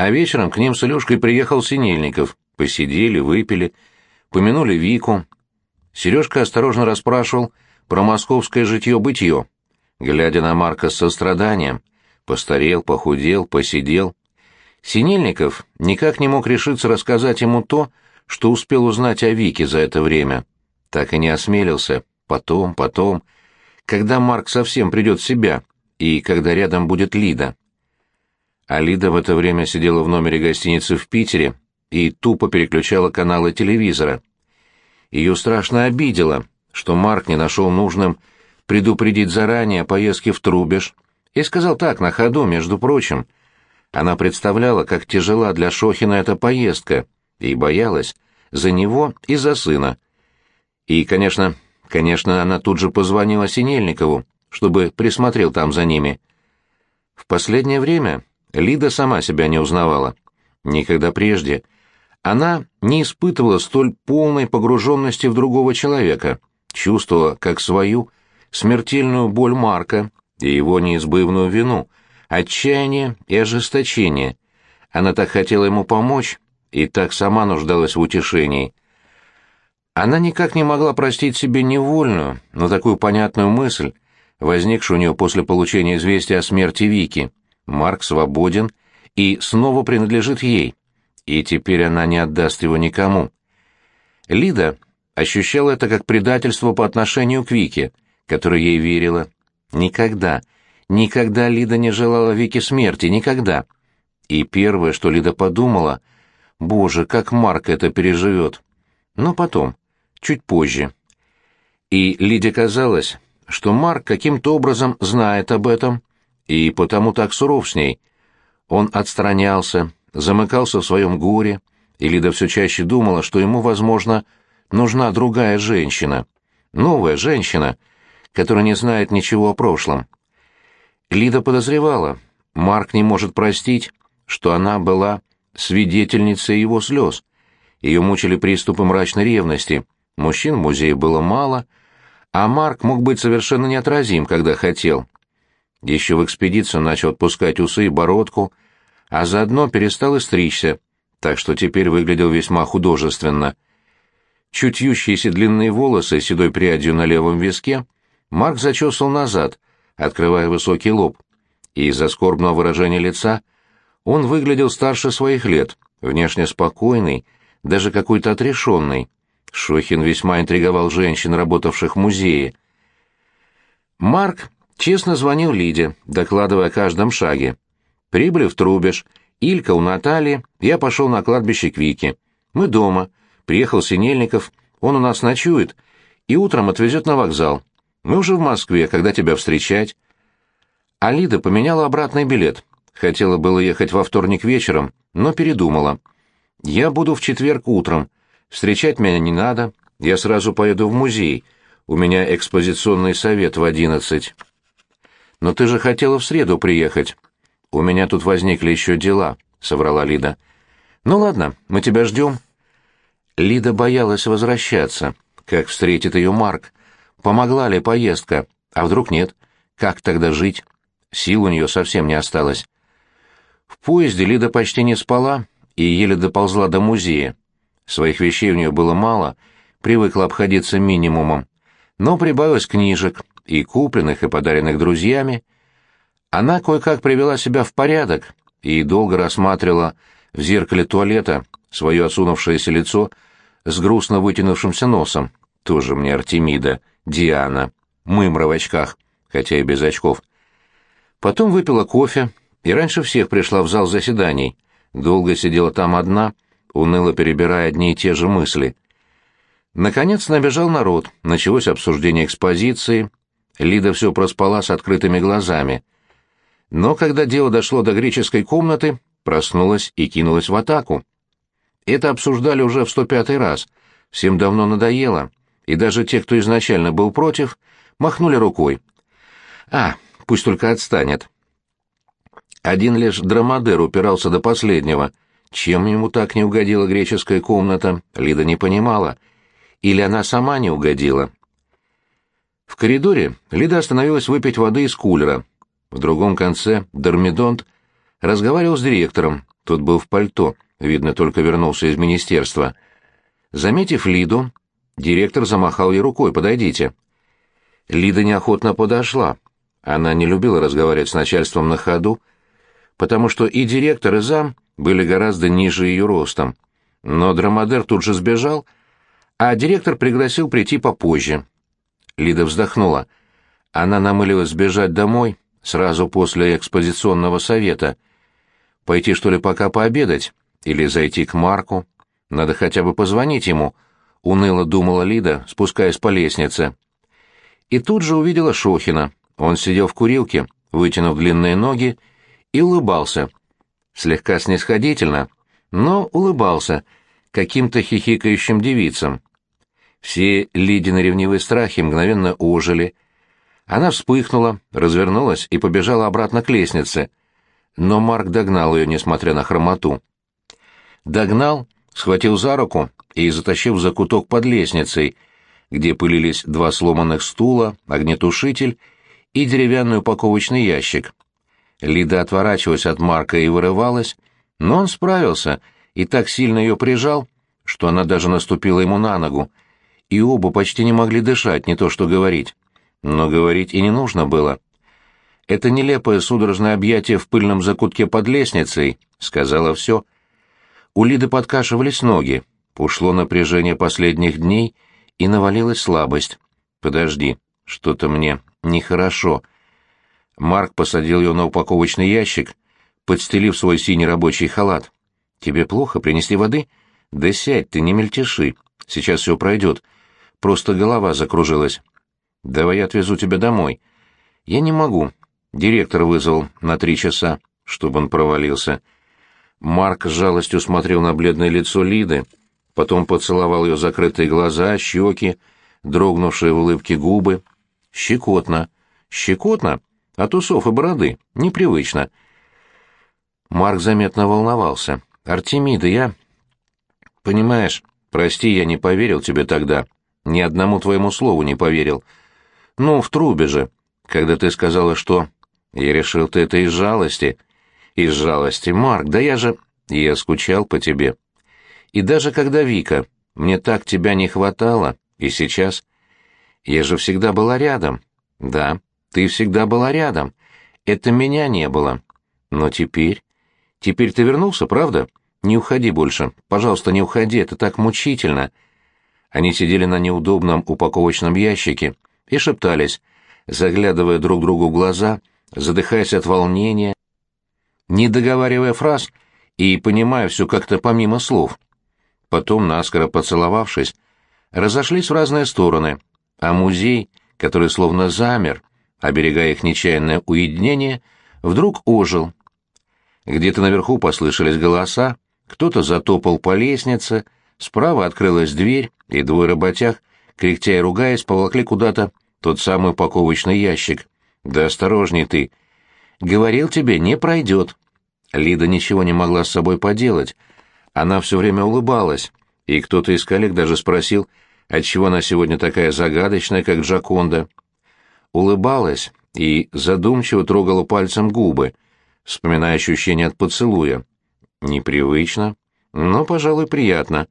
А вечером к ним с Илюшкой приехал Синельников. Посидели, выпили, помянули Вику. Сережка осторожно расспрашивал про московское житье-бытье, глядя на Марка с состраданием. Постарел, похудел, посидел. Синельников никак не мог решиться рассказать ему то, что успел узнать о Вике за это время. Так и не осмелился. Потом, потом, когда Марк совсем придет в себя, и когда рядом будет Лида. А Лида в это время сидела в номере гостиницы в Питере и тупо переключала каналы телевизора. Ее страшно обидело, что Марк не нашел нужным предупредить заранее о поездке в Трубеж, и сказал так, на ходу, между прочим. Она представляла, как тяжела для Шохина эта поездка, и боялась за него и за сына. И, конечно, конечно, она тут же позвонила Синельникову, чтобы присмотрел там за ними. В последнее время Лида сама себя не узнавала. Никогда прежде она не испытывала столь полной погруженности в другого человека, чувствовала как свою смертельную боль Марка и его неизбывную вину, отчаяние и ожесточение. Она так хотела ему помочь и так сама нуждалась в утешении. Она никак не могла простить себе невольную, но такую понятную мысль, возникшую у нее после получения известия о смерти Вики. Марк свободен и снова принадлежит ей, и теперь она не отдаст его никому. Лида ощущала это как предательство по отношению к Вике, которой ей верила. Никогда, никогда Лида не желала Вике смерти, никогда. И первое, что Лида подумала, «Боже, как Марк это переживет!» Но потом, чуть позже. И Лиде казалось, что Марк каким-то образом знает об этом, и потому так суров с ней. Он отстранялся, замыкался в своем горе, и Лида все чаще думала, что ему, возможно, нужна другая женщина, новая женщина, которая не знает ничего о прошлом. Лида подозревала, Марк не может простить, что она была свидетельницей его слез. Ее мучили приступы мрачной ревности, мужчин в музее было мало — а Марк мог быть совершенно неотразим, когда хотел. Еще в экспедицию начал отпускать усы и бородку, а заодно перестал и стричься, так что теперь выглядел весьма художественно. Чуть ющиеся длинные волосы седой прядью на левом виске Марк зачесал назад, открывая высокий лоб, и из-за скорбного выражения лица он выглядел старше своих лет, внешне спокойный, даже какой-то отрешенный. Шохин весьма интриговал женщин, работавших в музее. Марк честно звонил Лиде, докладывая о каждом шаге. Прибыли в Трубеж, Илька у Натальи, я пошел на кладбище к Вике. Мы дома. Приехал Синельников, он у нас ночует и утром отвезет на вокзал. Мы уже в Москве, когда тебя встречать. А Лида поменяла обратный билет. Хотела было ехать во вторник вечером, но передумала. Я буду в четверг утром. Встречать меня не надо, я сразу поеду в музей. У меня экспозиционный совет в одиннадцать. Но ты же хотела в среду приехать. У меня тут возникли еще дела, соврала Лида. Ну ладно, мы тебя ждем. Лида боялась возвращаться. Как встретит ее Марк? Помогла ли поездка? А вдруг нет? Как тогда жить? Сил у нее совсем не осталось. В поезде Лида почти не спала и еле доползла до музея. Своих вещей у нее было мало, привыкла обходиться минимумом, но прибавилось книжек, и купленных, и подаренных друзьями. Она кое-как привела себя в порядок и долго рассматривала в зеркале туалета свое осунувшееся лицо с грустно вытянувшимся носом. Тоже мне Артемида, Диана, мымра в очках, хотя и без очков. Потом выпила кофе и раньше всех пришла в зал заседаний. Долго сидела там одна — уныло перебирая одни и те же мысли. Наконец набежал народ, началось обсуждение экспозиции. Лида все проспала с открытыми глазами. Но когда дело дошло до греческой комнаты, проснулась и кинулась в атаку. Это обсуждали уже в сто пятый раз. Всем давно надоело, и даже те, кто изначально был против, махнули рукой. А, пусть только отстанет. Один лишь Драмадер упирался до последнего — чем ему так не угодила греческая комната, Лида не понимала. Или она сама не угодила. В коридоре Лида остановилась выпить воды из кулера. В другом конце Дормидонт разговаривал с директором, Тот был в пальто, видно, только вернулся из министерства. Заметив Лиду, директор замахал ей рукой «Подойдите». Лида неохотно подошла. Она не любила разговаривать с начальством на ходу, потому что и директор, и зам были гораздо ниже ее ростом. Но Драмадер тут же сбежал, а директор пригласил прийти попозже. Лида вздохнула. Она намылилась сбежать домой сразу после экспозиционного совета. Пойти, что ли, пока пообедать? Или зайти к Марку? Надо хотя бы позвонить ему, — уныло думала Лида, спускаясь по лестнице. И тут же увидела Шохина. Он сидел в курилке, вытянув длинные ноги, и улыбался. Слегка снисходительно, но улыбался каким-то хихикающим девицам. Все Лидины ревнивые страхи мгновенно ожили. Она вспыхнула, развернулась и побежала обратно к лестнице. Но Марк догнал ее, несмотря на хромоту. Догнал, схватил за руку и затащил в закуток под лестницей, где пылились два сломанных стула, огнетушитель и деревянный упаковочный ящик. Лида отворачивалась от Марка и вырывалась, но он справился и так сильно ее прижал, что она даже наступила ему на ногу, и оба почти не могли дышать, не то что говорить. Но говорить и не нужно было. Это нелепое судорожное объятие в пыльном закутке под лестницей сказала все. У Лиды подкашивались ноги, ушло напряжение последних дней, и навалилась слабость. «Подожди, что-то мне нехорошо». Марк посадил ее на упаковочный ящик, подстелив свой синий рабочий халат. «Тебе плохо? Принесли воды?» «Да сядь ты, не мельтеши. Сейчас все пройдет. Просто голова закружилась. Давай я отвезу тебя домой». «Я не могу. Директор вызвал на три часа, чтобы он провалился». Марк с жалостью смотрел на бледное лицо Лиды, потом поцеловал ее закрытые глаза, щеки, дрогнувшие в улыбке губы. «Щекотно. Щекотно? От усов и бороды. Непривычно». Марк заметно волновался. «Артемида, я...» «Понимаешь, прости, я не поверил тебе тогда. Ни одному твоему слову не поверил. Ну, в трубе же, когда ты сказала, что...» «Я решил, ты это из жалости». «Из жалости, Марк, да я же...» «Я скучал по тебе». «И даже когда Вика, мне так тебя не хватало, и сейчас...» «Я же всегда была рядом». «Да, ты всегда была рядом. Это меня не было. Но теперь...» «Теперь ты вернулся, правда? Не уходи больше. Пожалуйста, не уходи, это так мучительно». Они сидели на неудобном упаковочном ящике и шептались, заглядывая друг другу в глаза, задыхаясь от волнения, не договаривая фраз и понимая все как-то помимо слов. Потом, наскоро поцеловавшись, разошлись в разные стороны, а музей, который словно замер, оберегая их нечаянное уединение, вдруг ожил. Где-то наверху послышались голоса, кто-то затопал по лестнице, справа открылась дверь, и двое работяг, кряхтя и ругаясь, поволокли куда-то тот самый упаковочный ящик. «Да осторожней ты!» «Говорил тебе, не пройдет!» Лида ничего не могла с собой поделать. Она все время улыбалась, и кто-то из коллег даже спросил, отчего она сегодня такая загадочная, как Джаконда. Улыбалась и задумчиво трогала пальцем губы, вспоминая ощущение от поцелуя. Непривычно, но, пожалуй, приятно.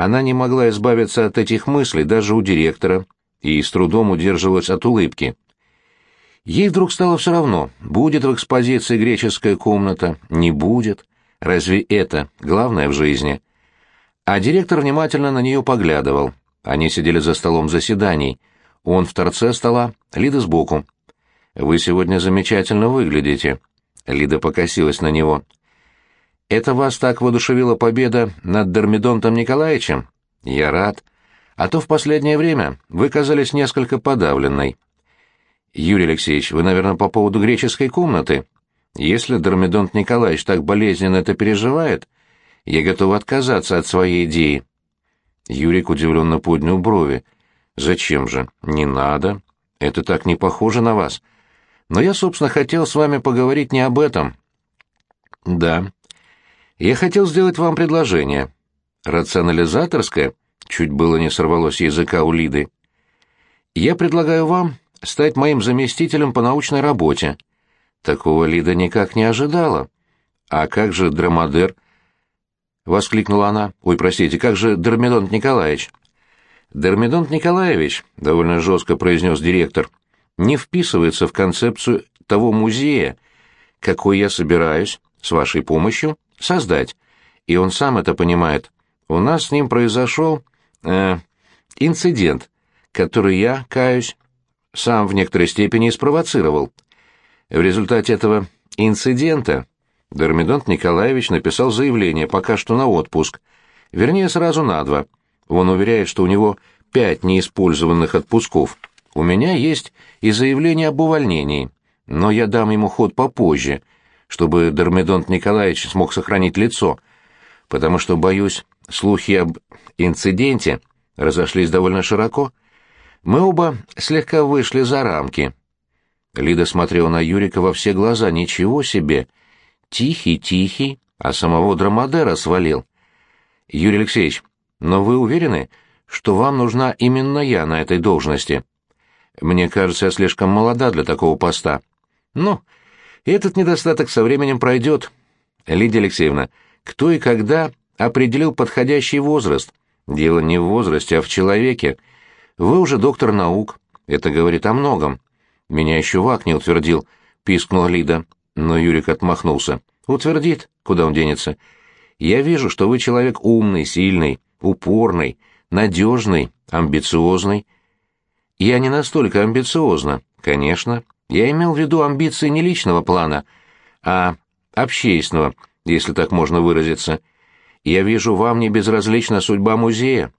Она не могла избавиться от этих мыслей даже у директора и с трудом удерживалась от улыбки. Ей вдруг стало все равно, будет в экспозиции греческая комната, не будет. Разве это главное в жизни? А директор внимательно на нее поглядывал. Они сидели за столом заседаний. Он в торце стола, Лида сбоку. «Вы сегодня замечательно выглядите», Лида покосилась на него. «Это вас так воодушевила победа над Дормидонтом Николаевичем? Я рад. А то в последнее время вы казались несколько подавленной». «Юрий Алексеевич, вы, наверное, по поводу греческой комнаты? Если Дормидонт Николаевич так болезненно это переживает, я готов отказаться от своей идеи». Юрик удивленно поднял брови. «Зачем же? Не надо. Это так не похоже на вас. Но я, собственно, хотел с вами поговорить не об этом. Да. Я хотел сделать вам предложение. Рационализаторское? Чуть было не сорвалось языка у Лиды. Я предлагаю вам стать моим заместителем по научной работе. Такого Лида никак не ожидала. «А как же Драмадер?» — воскликнула она. «Ой, простите, как же Дермидонт Николаевич?» «Дермидонт Николаевич», — довольно жестко произнес директор, — «не вписывается в концепцию того музея, какой я собираюсь, с вашей помощью, создать. И он сам это понимает. У нас с ним произошел... Э, инцидент, который я, каюсь, сам в некоторой степени спровоцировал. В результате этого инцидента Дормидонт Николаевич написал заявление пока что на отпуск, вернее, сразу на два. Он уверяет, что у него пять неиспользованных отпусков. У меня есть и заявление об увольнении, но я дам ему ход попозже, чтобы Дормидонт Николаевич смог сохранить лицо, потому что, боюсь, слухи об инциденте разошлись довольно широко. Мы оба слегка вышли за рамки. Лида смотрела на Юрика во все глаза. Ничего себе! Тихий-тихий, а самого Драмадера свалил. Юрий Алексеевич, но вы уверены, что вам нужна именно я на этой должности? Мне кажется, я слишком молода для такого поста. Ну, этот недостаток со временем пройдет. Лидия Алексеевна, кто и когда определил подходящий возраст? Дело не в возрасте, а в человеке. Вы уже доктор наук. Это говорит о многом. Меня еще Вак не утвердил, пискнула Лида. Но Юрик отмахнулся. Утвердит, куда он денется. Я вижу, что вы человек умный, сильный, упорный, надежный, амбициозный. Я не настолько амбициозна, конечно. Я имел в виду амбиции не личного плана, а общественного, если так можно выразиться. Я вижу, вам не безразлична судьба музея.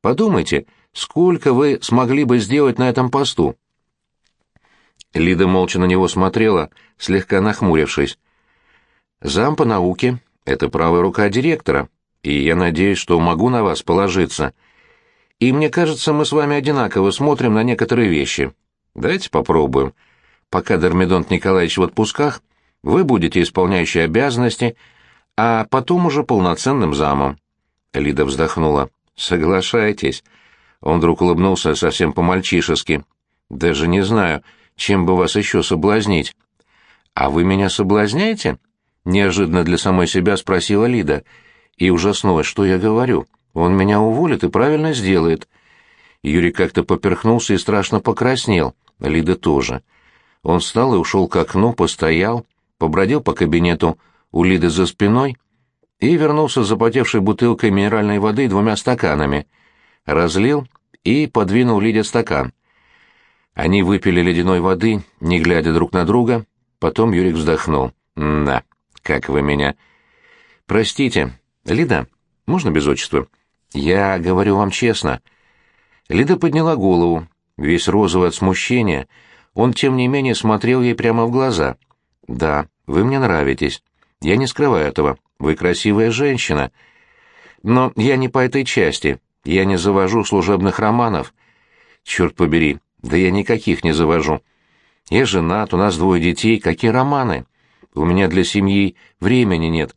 Подумайте, сколько вы смогли бы сделать на этом посту?» Лида молча на него смотрела, слегка нахмурившись. «Зам по науке — это правая рука директора, и я надеюсь, что могу на вас положиться. И мне кажется, мы с вами одинаково смотрим на некоторые вещи. Давайте попробуем. Пока Дормидонт Николаевич в отпусках, вы будете исполняющие обязанности — а потом уже полноценным замом. Лида вздохнула. «Соглашайтесь». Он вдруг улыбнулся совсем по-мальчишески. «Даже не знаю, чем бы вас еще соблазнить». «А вы меня соблазняете?» Неожиданно для самой себя спросила Лида. И ужаснулась, что я говорю. «Он меня уволит и правильно сделает». Юрий как-то поперхнулся и страшно покраснел. Лида тоже. Он встал и ушел к окну, постоял, побродил по кабинету, у Лиды за спиной и вернулся с запотевшей бутылкой минеральной воды двумя стаканами. Разлил и подвинул Лиде стакан. Они выпили ледяной воды, не глядя друг на друга. Потом Юрик вздохнул. «Да, как вы меня...» «Простите, Лида, можно без отчества?» «Я говорю вам честно». Лида подняла голову. Весь розовый от смущения, он, тем не менее, смотрел ей прямо в глаза. «Да, вы мне нравитесь. Я не скрываю этого. Вы красивая женщина. Но я не по этой части. Я не завожу служебных романов. Черт побери, да я никаких не завожу. Я женат, у нас двое детей. Какие романы? У меня для семьи времени нет.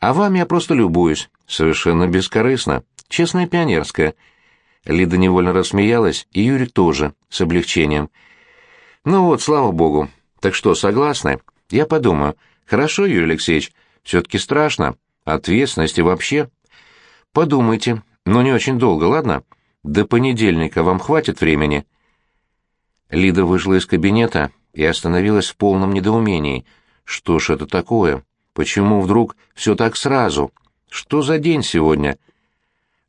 А вам я просто любуюсь. Совершенно бескорыстно. Честная пионерская. Лида невольно рассмеялась, и Юрик тоже, с облегчением. Ну вот, слава богу. Так что, согласны? Я подумаю. Хорошо, Юрий Алексеевич, все-таки страшно. Ответственности вообще. Подумайте, но не очень долго, ладно? До понедельника вам хватит времени?» Лида вышла из кабинета и остановилась в полном недоумении. «Что ж это такое? Почему вдруг все так сразу? Что за день сегодня?»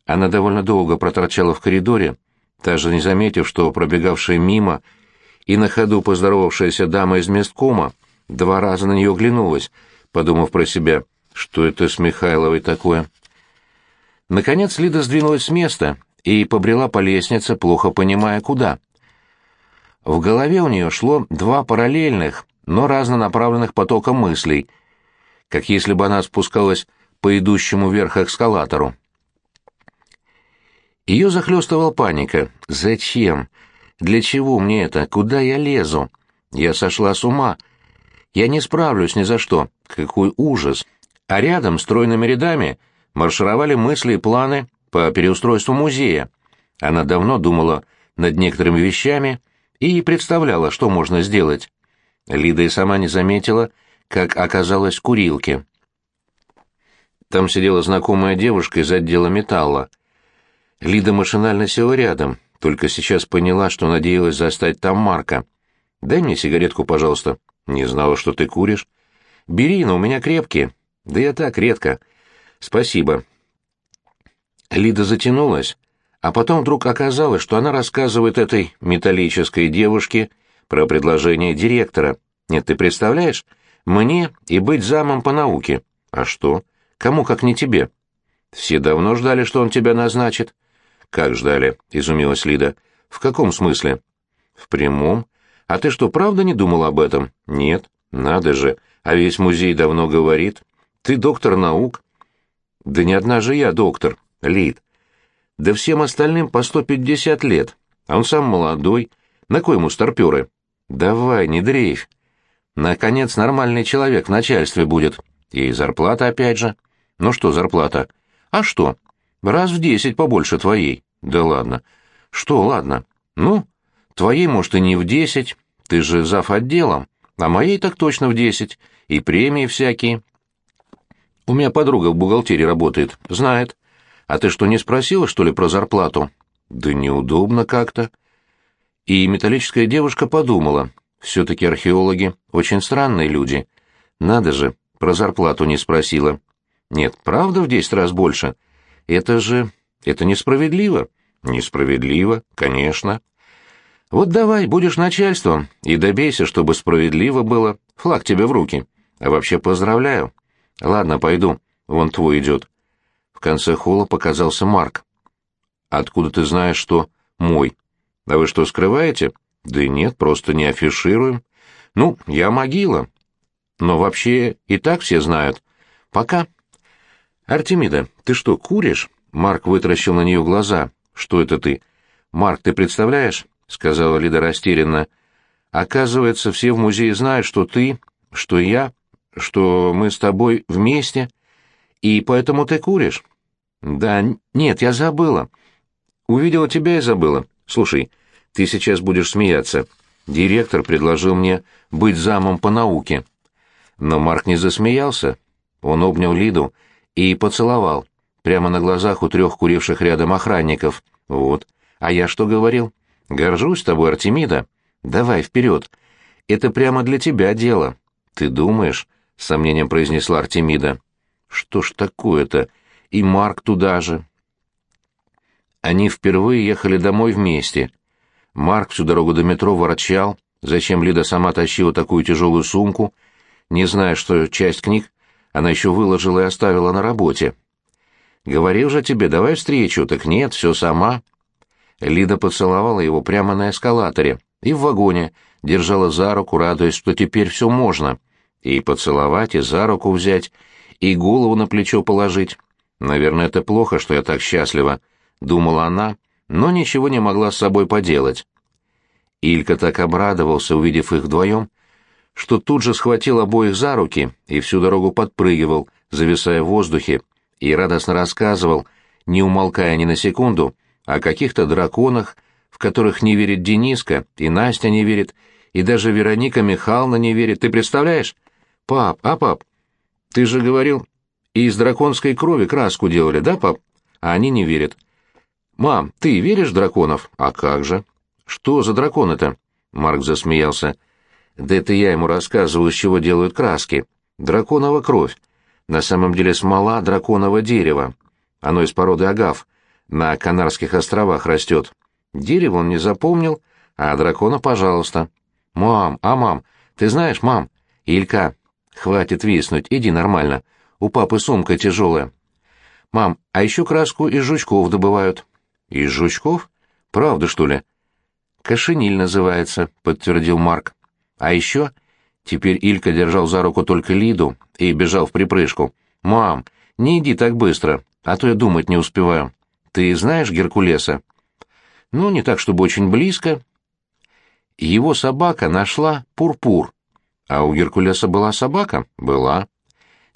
Она довольно долго проторчала в коридоре, даже не заметив, что пробегавшая мимо и на ходу поздоровавшаяся дама из месткома два раза на нее глянулась, подумав про себя, что это с Михайловой такое. Наконец Лида сдвинулась с места и побрела по лестнице, плохо понимая, куда. В голове у нее шло два параллельных, но разнонаправленных потока мыслей, как если бы она спускалась по идущему вверх эскалатору. Ее захлестывала паника. «Зачем? Для чего мне это? Куда я лезу? Я сошла с ума!» Я не справлюсь ни за что. Какой ужас. А рядом, стройными рядами, маршировали мысли и планы по переустройству музея. Она давно думала над некоторыми вещами и представляла, что можно сделать. Лида и сама не заметила, как оказалось, в курилке. Там сидела знакомая девушка из отдела металла. Лида машинально села рядом, только сейчас поняла, что надеялась застать там Марка. «Дай мне сигаретку, пожалуйста». «Не знала, что ты куришь». «Бери, но у меня крепкие». «Да я так, редко». «Спасибо». Лида затянулась, а потом вдруг оказалось, что она рассказывает этой металлической девушке про предложение директора. Нет, ты представляешь? Мне и быть замом по науке. А что? Кому, как не тебе? Все давно ждали, что он тебя назначит. Как ждали? Изумилась Лида. В каком смысле? В прямом. А ты что, правда не думал об этом? Нет. Надо же. А весь музей давно говорит. Ты доктор наук. Да не одна же я доктор, Лид. Да всем остальным по сто пятьдесят лет. А он сам молодой. На кой ему старпёры? Давай, не дрейфь. Наконец, нормальный человек в начальстве будет. И зарплата опять же. Ну что зарплата? А что? Раз в десять побольше твоей. Да ладно. Что ладно? Ну, твоей, может, и не в десять. Ты же зав. отделом. А моей так точно в десять. И премии всякие. У меня подруга в бухгалтерии работает. Знает. А ты что, не спросила, что ли, про зарплату? Да неудобно как-то. И металлическая девушка подумала. Все-таки археологи очень странные люди. Надо же, про зарплату не спросила. Нет, правда в десять раз больше? Это же... это несправедливо. Несправедливо, конечно. Вот давай, будешь начальством, и добейся, чтобы справедливо было. Флаг тебе в руки. А вообще поздравляю. Ладно, пойду. Вон твой идет. В конце холла показался Марк. Откуда ты знаешь, что мой? А вы что, скрываете? Да нет, просто не афишируем. Ну, я могила. Но вообще и так все знают. Пока. Артемида, ты что, куришь? Марк вытаращил на нее глаза. Что это ты? Марк, ты представляешь? Сказала Лида растерянно. Оказывается, все в музее знают, что ты, что я, что мы с тобой вместе, и поэтому ты куришь. Да, нет, я забыла. Увидела тебя и забыла. Слушай, ты сейчас будешь смеяться. Директор предложил мне быть замом по науке. Но Марк не засмеялся. Он обнял Лиду и поцеловал, прямо на глазах у трех куривших рядом охранников. Вот. А я что говорил? Горжусь тобой, Артемида. Давай вперед. Это прямо для тебя дело. Ты думаешь? — с сомнением произнесла Артемида. Что ж такое-то? И Марк туда же. Они впервые ехали домой вместе. Марк всю дорогу до метро ворчал, зачем Лида сама тащила такую тяжелую сумку, не зная, что часть книг она еще выложила и оставила на работе. «Говорил же тебе, давай встречу, так нет, все сама». Лида поцеловала его прямо на эскалаторе и в вагоне, держала за руку, радуясь, что теперь все можно. И поцеловать, и за руку взять, и голову на плечо положить. Наверное, это плохо, что я так счастлива, — думала она, но ничего не могла с собой поделать. Илька так обрадовался, увидев их вдвоем, что тут же схватил обоих за руки и всю дорогу подпрыгивал, зависая в воздухе, и радостно рассказывал, не умолкая ни на секунду, о каких-то драконах, в которых не верит Дениска, и Настя не верит, и даже Вероника Михайловна не верит. Ты представляешь? Пап, а пап, ты же говорил, из драконской крови краску делали, да, пап? А они не верят. Мам, ты веришь в драконов? А как же? Что за драконы-то? Марк засмеялся. Да это я ему рассказываю, из чего делают краски. Драконова кровь. На самом деле смола драконового дерева. Оно из породы агав. На Канарских островах растет. Дерево он не запомнил, а дракона, пожалуйста. Мам, а мам, ты знаешь, мам, Илька, хватит виснуть, иди нормально. У папы сумка тяжелая. Мам, а еще краску из жучков добывают. Из жучков? Правда, что ли? Кошениль называется, подтвердил Марк. А еще... Теперь Илька держал за руку только Лиду и бежал в припрыжку. «Мам, не иди так быстро, а то я думать не успеваю. Ты знаешь Геркулеса?» «Ну, не так, чтобы очень близко». Его собака нашла Пурпур. А у Геркулеса была собака? Была.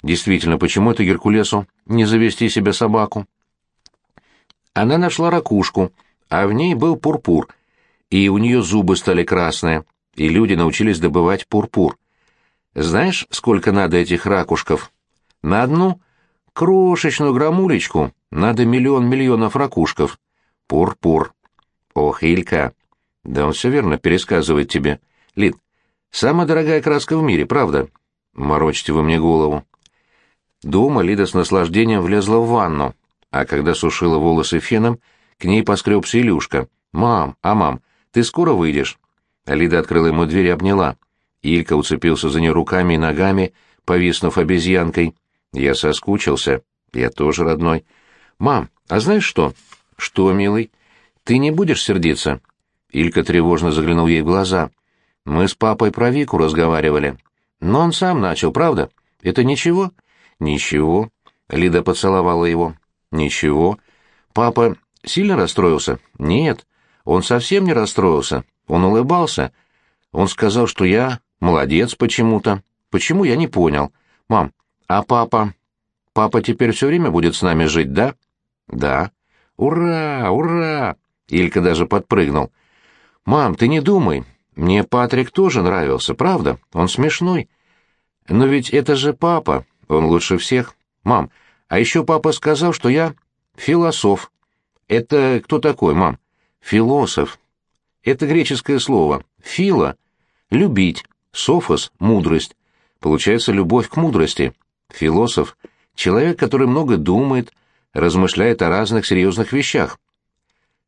Действительно, почему это Геркулесу не завести себе собаку? Она нашла ракушку, а в ней был пурпур, и у нее зубы стали красные и люди научились добывать пурпур. Знаешь, сколько надо этих ракушков? На одну крошечную грамулечку надо миллион миллионов ракушков. Пур-пур. Ох, Илька. Да он все верно пересказывает тебе. Лид, самая дорогая краска в мире, правда? Морочите вы мне голову. Дома Лида с наслаждением влезла в ванну, а когда сушила волосы феном, к ней поскребся Илюшка. «Мам, а мам, ты скоро выйдешь?» Лида открыла ему дверь и обняла. Илька уцепился за нее руками и ногами, повиснув обезьянкой. Я соскучился. Я тоже родной. «Мам, а знаешь что?» «Что, милый? Ты не будешь сердиться?» Илька тревожно заглянул ей в глаза. «Мы с папой про Вику разговаривали. Но он сам начал, правда? Это ничего?» «Ничего». Лида поцеловала его. «Ничего. Папа сильно расстроился?» «Нет. Он совсем не расстроился. Он улыбался. Он сказал, что я молодец почему-то. Почему, я не понял. Мам, а папа... Папа теперь все время будет с нами жить, да?» «Да». «Ура! Ура!» Илька даже подпрыгнул. «Мам, ты не думай. Мне Патрик тоже нравился, правда? Он смешной. Но ведь это же папа. Он лучше всех. Мам, а еще папа сказал, что я философ. Это кто такой, мам? Философ. Это греческое слово. Фила — любить, софос — мудрость. Получается, любовь к мудрости. Философ — человек, который много думает, размышляет о разных серьезных вещах.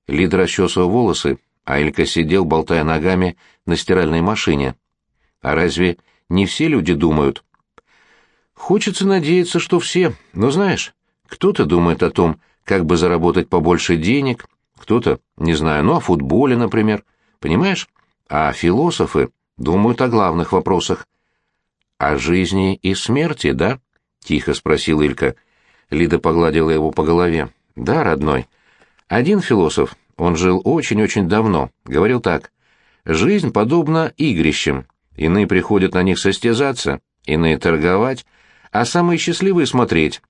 Лида расчесывал волосы, а Элька сидел, болтая ногами, на стиральной машине. А разве не все люди думают? Хочется надеяться, что все, но знаешь, кто-то думает о том, как бы заработать побольше денег, кто-то, не знаю, ну о футболе, например, понимаешь? А философы думают о главных вопросах. О жизни и смерти, да? Тихо спросил Илька. Лида погладила его по голове. Да, родной. Один философ, он жил очень-очень давно, говорил так. Жизнь подобна игрищам. Иные приходят на них состязаться, иные торговать, а самые счастливые смотреть.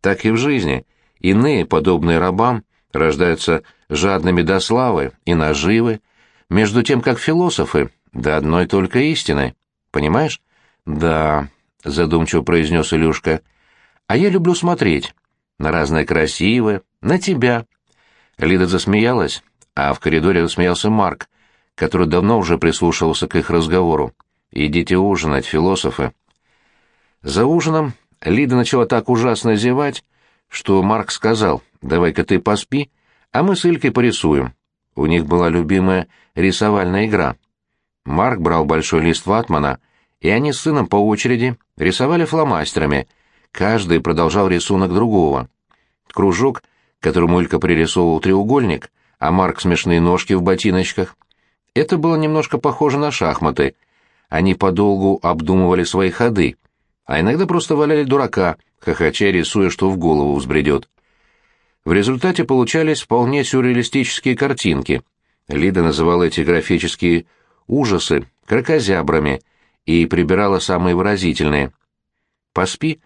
Так и в жизни. Иные, подобные рабам, рождаются жадными до славы и наживы, между тем как философы до одной только истины. Понимаешь? Да, задумчиво произнес Илюшка. А я люблю смотреть. На разное красивое, на тебя. Лида засмеялась, а в коридоре засмеялся Марк, который давно уже прислушивался к их разговору. «Идите ужинать, философы». За ужином Лида начала так ужасно зевать, что Марк сказал, «Давай-ка ты поспи, а мы с Илькой порисуем». У них была любимая рисовальная игра. Марк брал большой лист ватмана, и они с сыном по очереди рисовали фломастерами, каждый продолжал рисунок другого. Кружок, которому Илька пририсовывал треугольник, а Марк смешные ножки в ботиночках. Это было немножко похоже на шахматы. Они подолгу обдумывали свои ходы — а иногда просто валяли дурака, хохоча рисуя, что в голову взбредет. В результате получались вполне сюрреалистические картинки. Лида называла эти графические ужасы кракозябрами и прибирала самые выразительные. «Поспи?»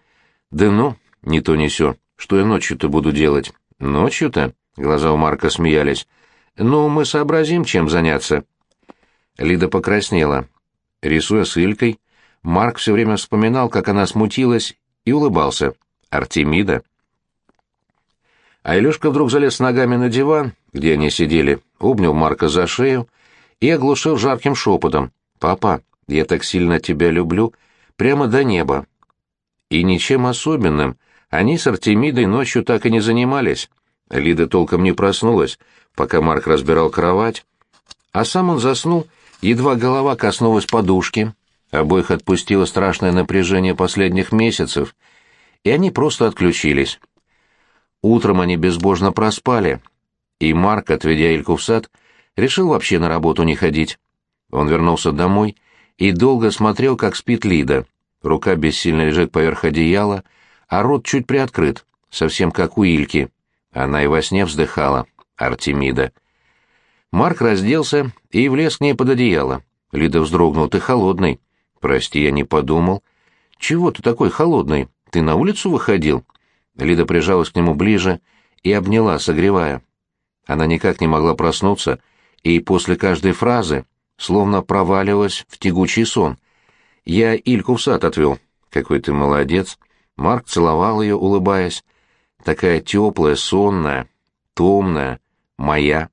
«Да ну, не то не сё. Что я ночью-то буду делать?» «Ночью-то?» — глаза у Марка смеялись. «Ну, мы сообразим, чем заняться». Лида покраснела. Рисуя с Илькой, Марк все время вспоминал, как она смутилась, и улыбался. Артемида. А Илюшка вдруг залез ногами на диван, где они сидели, обнял Марка за шею и оглушил жарким шепотом. «Папа, я так сильно тебя люблю, прямо до неба». И ничем особенным они с Артемидой ночью так и не занимались. Лида толком не проснулась, пока Марк разбирал кровать, а сам он заснул, едва голова коснулась подушки, Обоих отпустило страшное напряжение последних месяцев, и они просто отключились. Утром они безбожно проспали, и Марк, отведя Ильку в сад, решил вообще на работу не ходить. Он вернулся домой и долго смотрел, как спит Лида. Рука бессильно лежит поверх одеяла, а рот чуть приоткрыт, совсем как у Ильки. Она и во сне вздыхала. Артемида. Марк разделся и влез к ней под одеяло. Лида вздрогнул. «Ты холодный». «Прости, я не подумал». «Чего ты такой холодный? Ты на улицу выходил?» Лида прижалась к нему ближе и обняла, согревая. Она никак не могла проснуться, и после каждой фразы словно проваливалась в тягучий сон. Я Ильку в сад отвел. Какой ты молодец. Марк целовал ее, улыбаясь. Такая теплая, сонная, томная, моя.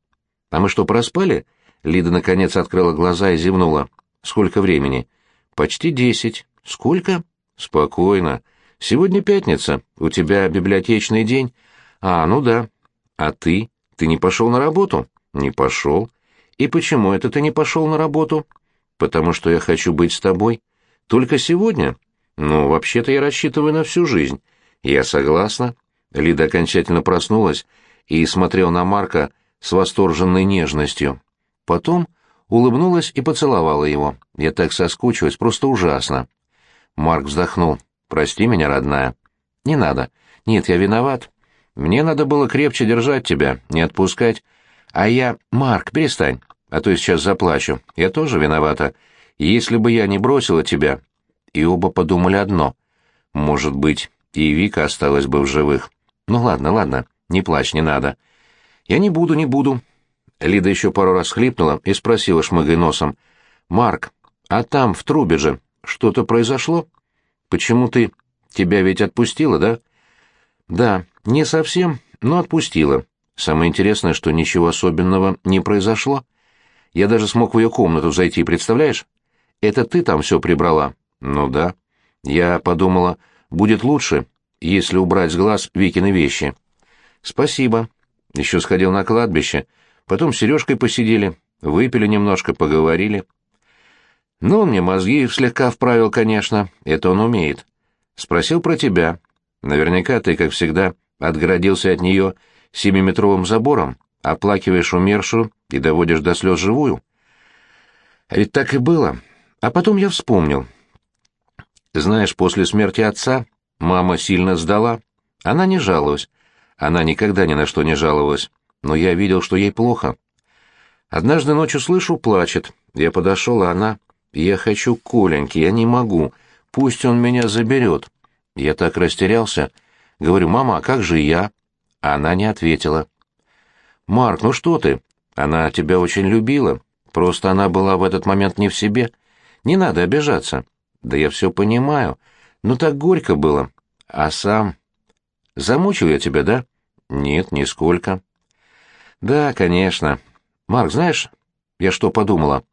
А мы что, проспали? Лида наконец открыла глаза и зевнула. Сколько времени? Почти десять. Сколько? Спокойно. Сегодня пятница. У тебя библиотечный день. А, ну да. А ты? Ты не пошел на работу? Не пошел. И почему это ты не пошел на работу? Потому что я хочу быть с тобой. Только сегодня? Ну, вообще-то я рассчитываю на всю жизнь. Я согласна. Лида окончательно проснулась и смотрела на Марка с восторженной нежностью. Потом улыбнулась и поцеловала его. Я так соскучилась, просто ужасно. Марк вздохнул. «Прости меня, родная». «Не надо. Нет, я виноват. Мне надо было крепче держать тебя, не отпускать. А я... Марк, перестань, а то я сейчас заплачу. Я тоже виновата. Если бы я не бросила тебя...» И оба подумали одно. «Может быть, и Вика осталась бы в живых. Ну ладно, ладно, не плачь, не надо». «Я не буду, не буду». Лида еще пару раз хлипнула и спросила, шмыгай носом. «Марк, а там, в трубе же, что-то произошло? Почему ты... Тебя ведь отпустила, да?» «Да, не совсем, но отпустила. Самое интересное, что ничего особенного не произошло. Я даже смог в ее комнату зайти, представляешь? Это ты там все прибрала?» «Ну да». Я подумала, будет лучше, если убрать с глаз Викины вещи. «Спасибо». Еще сходил на кладбище, потом с Сережкой посидели, выпили немножко, поговорили. Ну, он мне мозги слегка вправил, конечно, это он умеет. Спросил про тебя. Наверняка ты, как всегда, отгородился от нее семиметровым забором, оплакиваешь умершую и доводишь до слез живую. А ведь так и было. А потом я вспомнил. Знаешь, после смерти отца мама сильно сдала. Она не жаловалась. Она никогда ни на что не жаловалась. Но я видел, что ей плохо. Однажды ночью слышу, плачет. Я подошел, а она... Я хочу Коленьки, я не могу. Пусть он меня заберет. Я так растерялся. Говорю, мама, а как же я? Она не ответила. Марк, ну что ты? Она тебя очень любила. Просто она была в этот момент не в себе. Не надо обижаться. Да я все понимаю. Ну так горько было. А сам... Замучил я тебя, да? Нет, нисколько. Да, конечно. Марк, знаешь, я что подумала?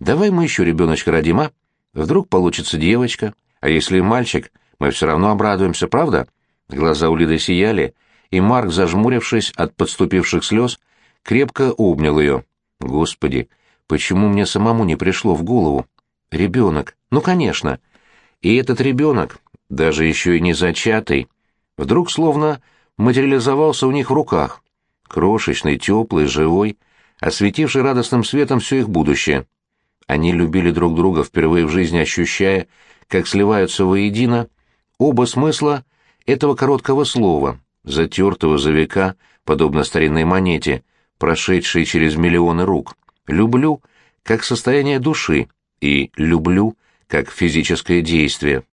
Давай мы еще ребеночка родим, а? Вдруг получится девочка, а если мальчик, мы все равно обрадуемся, правда?» Глаза у Лиды сияли, и Марк, зажмурившись от подступивших слез, крепко обнял ее. «Господи, почему мне самому не пришло в голову? Ребенок, ну, конечно. И этот ребенок, даже еще и не зачатый, вдруг словно материализовался у них в руках, крошечный, теплый, живой, осветивший радостным светом все их будущее. Они любили друг друга, впервые в жизни ощущая, как сливаются воедино оба смысла этого короткого слова, затертого за века, подобно старинной монете, прошедшей через миллионы рук. «Люблю» как состояние души и «люблю» как физическое действие.